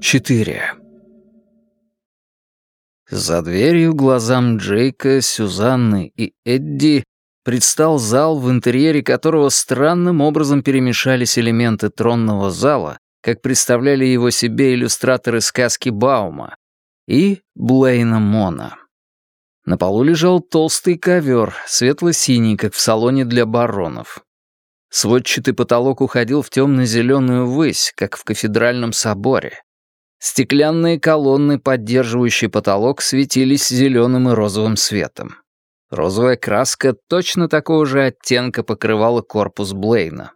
4. За дверью глазам Джейка, Сюзанны и Эдди предстал зал, в интерьере которого странным образом перемешались элементы тронного зала, как представляли его себе иллюстраторы сказки Баума, и Блейна Мона. На полу лежал толстый ковер, светло-синий, как в салоне для баронов. Сводчатый потолок уходил в темно-зеленую высь, как в кафедральном соборе. Стеклянные колонны, поддерживающие потолок, светились зеленым и розовым светом. Розовая краска точно такого же оттенка покрывала корпус Блейна.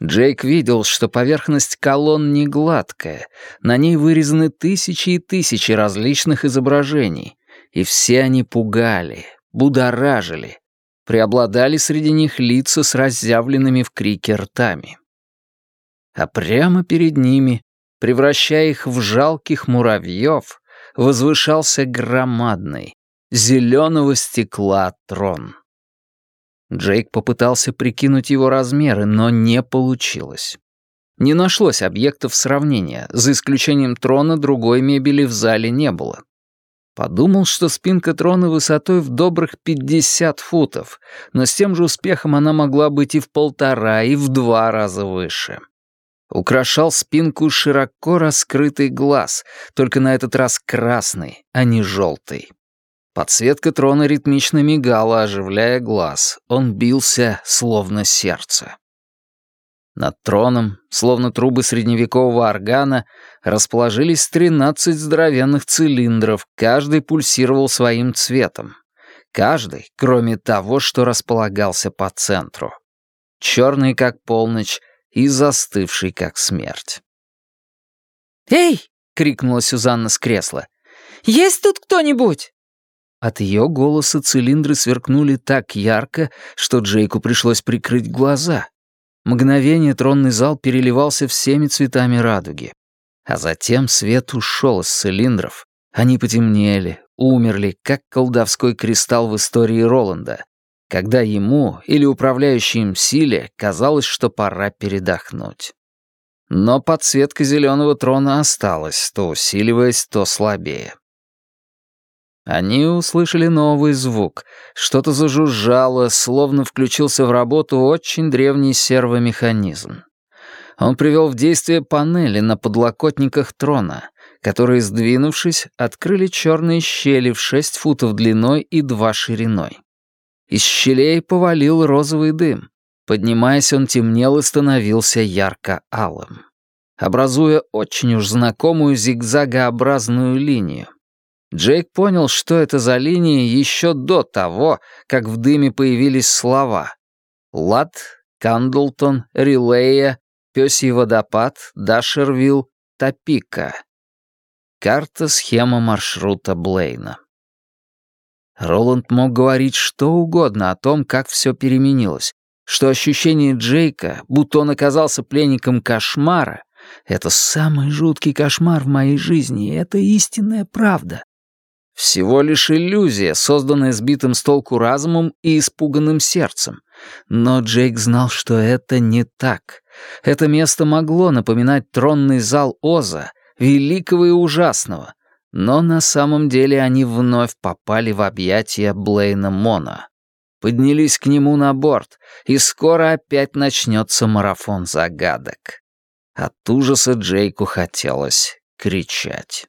Джейк видел, что поверхность колонн не гладкая, на ней вырезаны тысячи и тысячи различных изображений, и все они пугали, будоражили, преобладали среди них лица с разъявленными в крике ртами. А прямо перед ними, превращая их в жалких муравьев, возвышался громадный, зеленого стекла трон. Джейк попытался прикинуть его размеры, но не получилось. Не нашлось объектов сравнения, за исключением трона другой мебели в зале не было. Подумал, что спинка трона высотой в добрых 50 футов, но с тем же успехом она могла быть и в полтора, и в два раза выше. Украшал спинку широко раскрытый глаз, только на этот раз красный, а не желтый. Подсветка трона ритмично мигала, оживляя глаз. Он бился, словно сердце. Над троном, словно трубы средневекового органа, расположились тринадцать здоровенных цилиндров, каждый пульсировал своим цветом. Каждый, кроме того, что располагался по центру. Черный, как полночь, и застывший, как смерть. «Эй!» — крикнула Сюзанна с кресла. «Есть тут кто-нибудь?» От ее голоса цилиндры сверкнули так ярко, что Джейку пришлось прикрыть глаза. Мгновение тронный зал переливался всеми цветами радуги. А затем свет ушел из цилиндров. Они потемнели, умерли, как колдовской кристалл в истории Роланда, когда ему или управляющей им силе казалось, что пора передохнуть. Но подсветка зеленого трона осталась, то усиливаясь, то слабее. Они услышали новый звук. Что-то зажужжало, словно включился в работу очень древний сервомеханизм. Он привел в действие панели на подлокотниках трона, которые, сдвинувшись, открыли черные щели в шесть футов длиной и два шириной. Из щелей повалил розовый дым. Поднимаясь, он темнел и становился ярко-алым, образуя очень уж знакомую зигзагообразную линию. Джейк понял, что это за линии еще до того, как в дыме появились слова. Лад, Кандлтон, Рилея, Пёсий водопад, Дашервилл, Топика. Карта-схема маршрута Блейна. Роланд мог говорить что угодно о том, как все переменилось, что ощущение Джейка, будто он оказался пленником кошмара, это самый жуткий кошмар в моей жизни, и это истинная правда. Всего лишь иллюзия, созданная сбитым с толку разумом и испуганным сердцем. Но Джейк знал, что это не так. Это место могло напоминать тронный зал Оза, великого и ужасного. Но на самом деле они вновь попали в объятия Блейна Мона. Поднялись к нему на борт, и скоро опять начнется марафон загадок. От ужаса Джейку хотелось кричать.